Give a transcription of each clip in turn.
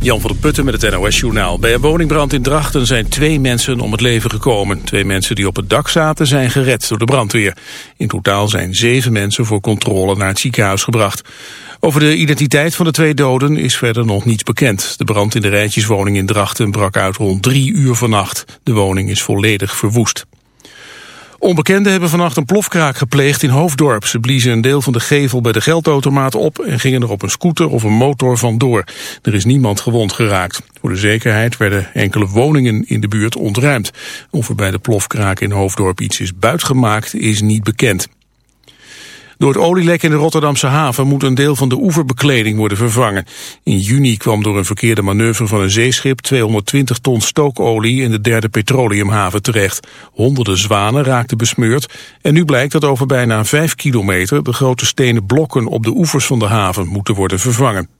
Jan van der Putten met het NOS-journaal. Bij een woningbrand in Drachten zijn twee mensen om het leven gekomen. Twee mensen die op het dak zaten zijn gered door de brandweer. In totaal zijn zeven mensen voor controle naar het ziekenhuis gebracht. Over de identiteit van de twee doden is verder nog niets bekend. De brand in de rijtjeswoning in Drachten brak uit rond drie uur vannacht. De woning is volledig verwoest. Onbekenden hebben vannacht een plofkraak gepleegd in Hoofddorp. Ze bliezen een deel van de gevel bij de geldautomaat op... en gingen er op een scooter of een motor vandoor. Er is niemand gewond geraakt. Voor de zekerheid werden enkele woningen in de buurt ontruimd. Of er bij de plofkraak in Hoofddorp iets is buitgemaakt is niet bekend. Door het olielek in de Rotterdamse haven moet een deel van de oeverbekleding worden vervangen. In juni kwam door een verkeerde manoeuvre van een zeeschip 220 ton stookolie in de derde petroleumhaven terecht. Honderden zwanen raakten besmeurd en nu blijkt dat over bijna 5 kilometer de grote stenen blokken op de oevers van de haven moeten worden vervangen.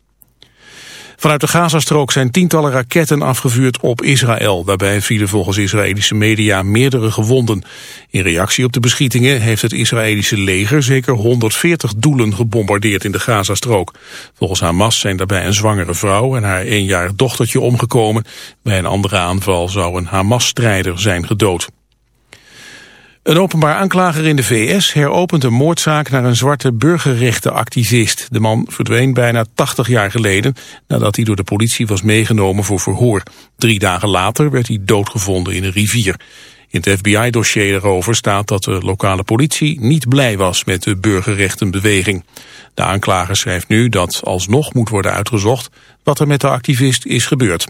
Vanuit de Gazastrook zijn tientallen raketten afgevuurd op Israël. Daarbij vielen volgens Israëlische media meerdere gewonden. In reactie op de beschietingen heeft het Israëlische leger zeker 140 doelen gebombardeerd in de Gazastrook. Volgens Hamas zijn daarbij een zwangere vrouw en haar eenjarig dochtertje omgekomen. Bij een andere aanval zou een Hamas-strijder zijn gedood. Een openbaar aanklager in de VS heropent een moordzaak naar een zwarte burgerrechtenactivist. De man verdween bijna 80 jaar geleden nadat hij door de politie was meegenomen voor verhoor. Drie dagen later werd hij doodgevonden in een rivier. In het FBI-dossier erover staat dat de lokale politie niet blij was met de burgerrechtenbeweging. De aanklager schrijft nu dat alsnog moet worden uitgezocht wat er met de activist is gebeurd.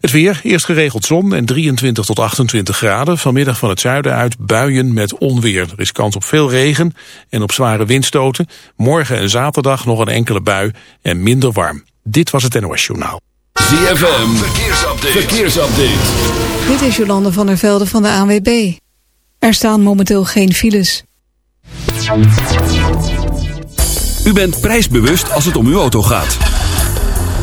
Het weer, eerst geregeld zon en 23 tot 28 graden. Vanmiddag van het zuiden uit buien met onweer. Er is kans op veel regen en op zware windstoten. Morgen en zaterdag nog een enkele bui en minder warm. Dit was het NOS Journaal. ZFM, verkeersupdate. verkeersupdate. Dit is Jolande van der Velde van de ANWB. Er staan momenteel geen files. U bent prijsbewust als het om uw auto gaat.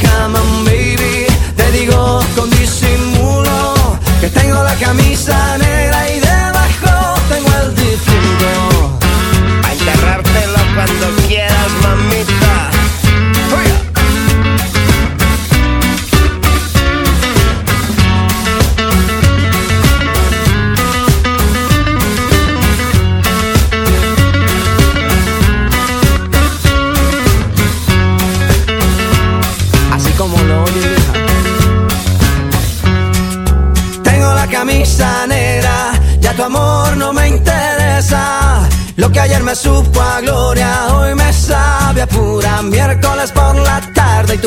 Cama,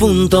风动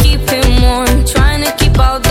trying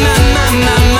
My, my, my, my,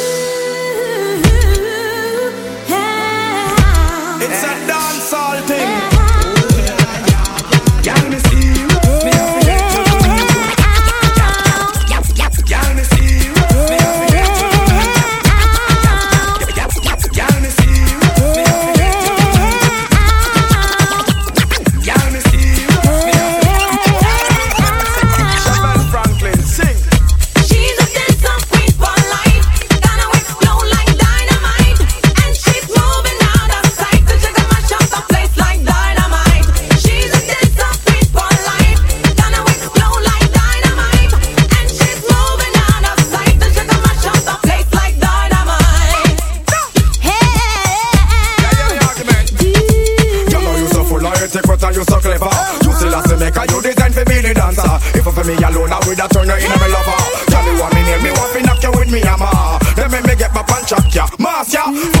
家。嗯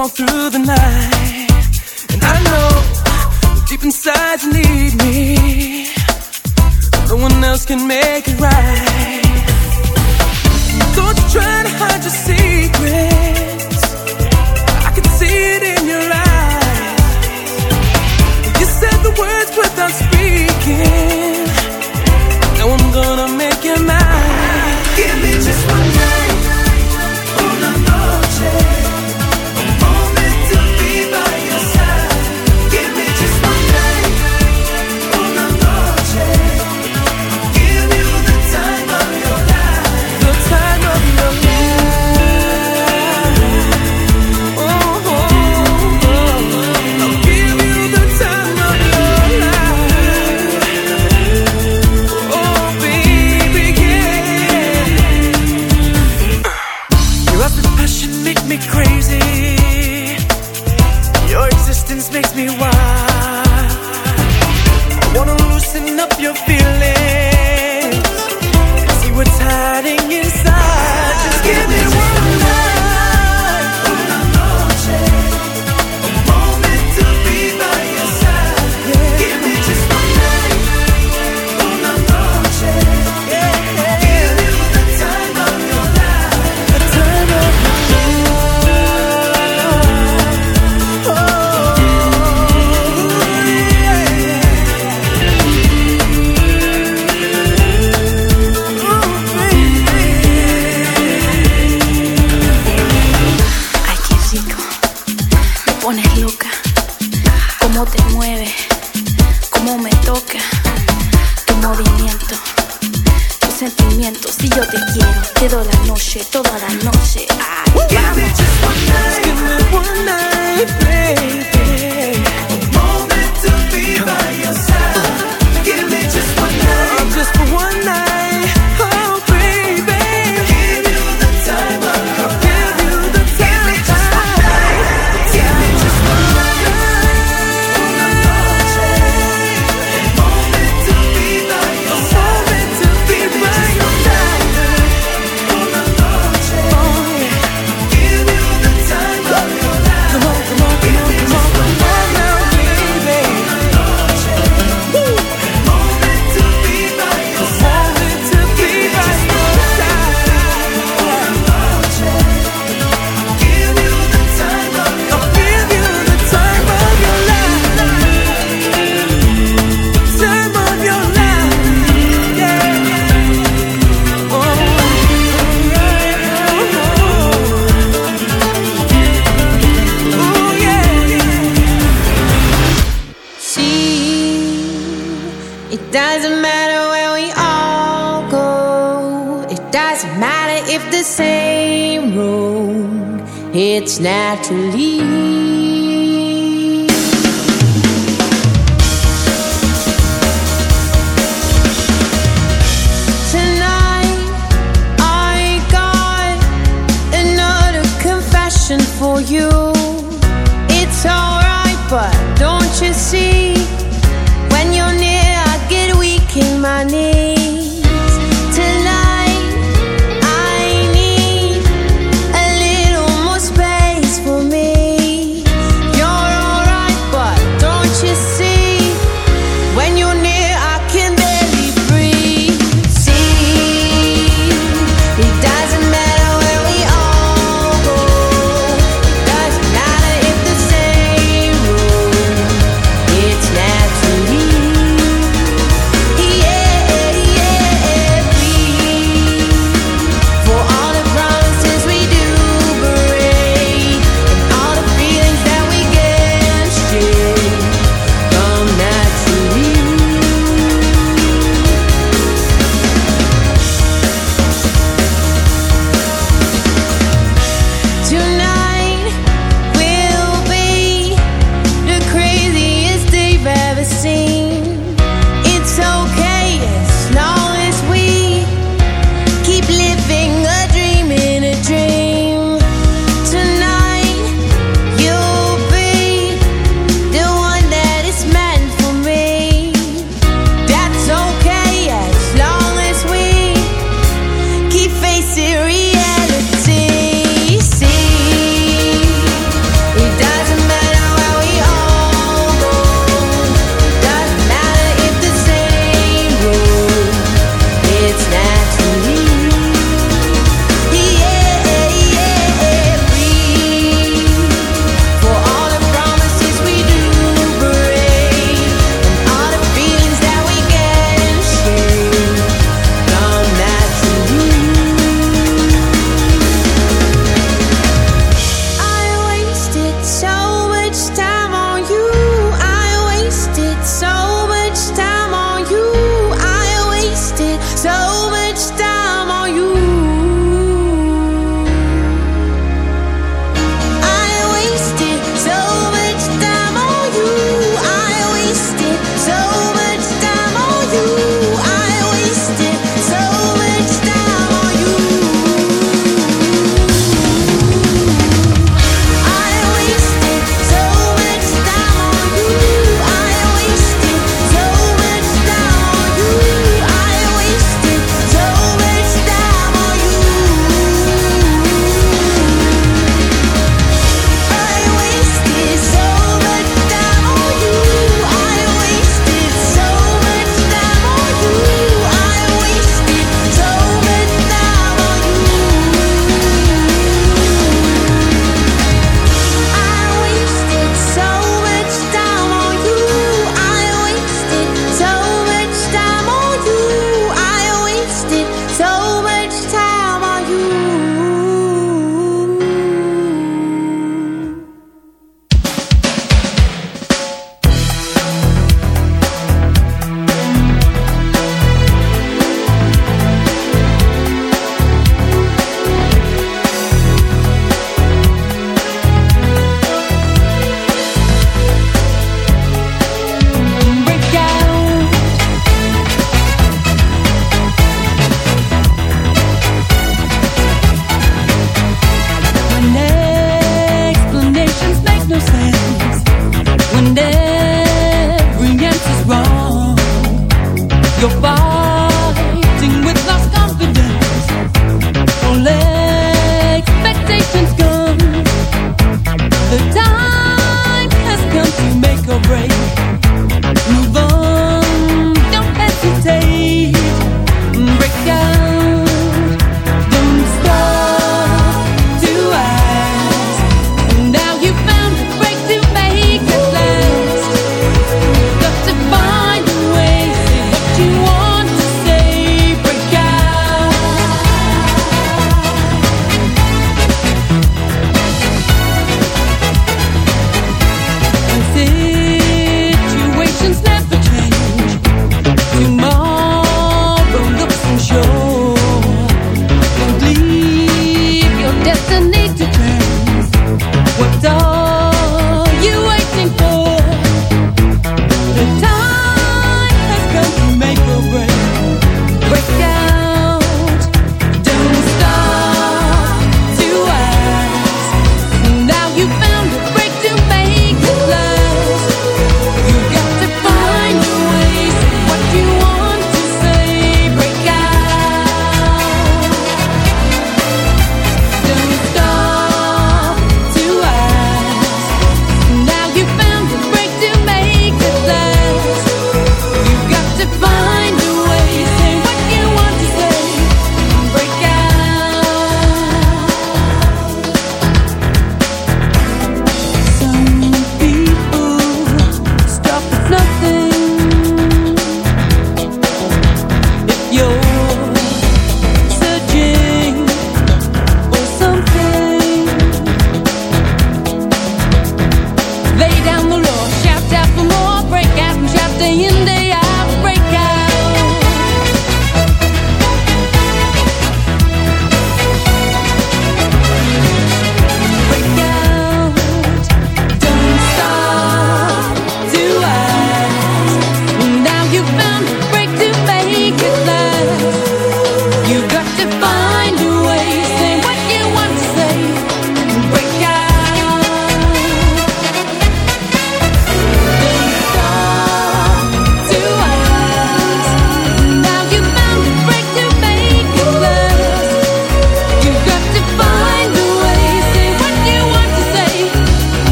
all through the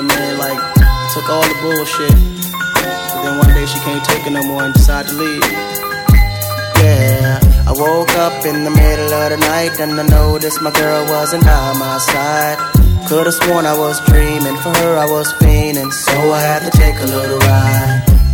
man. Like, took all the bullshit. But then one day she can't take it no more and decided to leave. Yeah, I woke up in the middle of the night and I noticed my girl wasn't by my side. Could've sworn I was dreaming, for her I was fiending, so I had to take a little ride.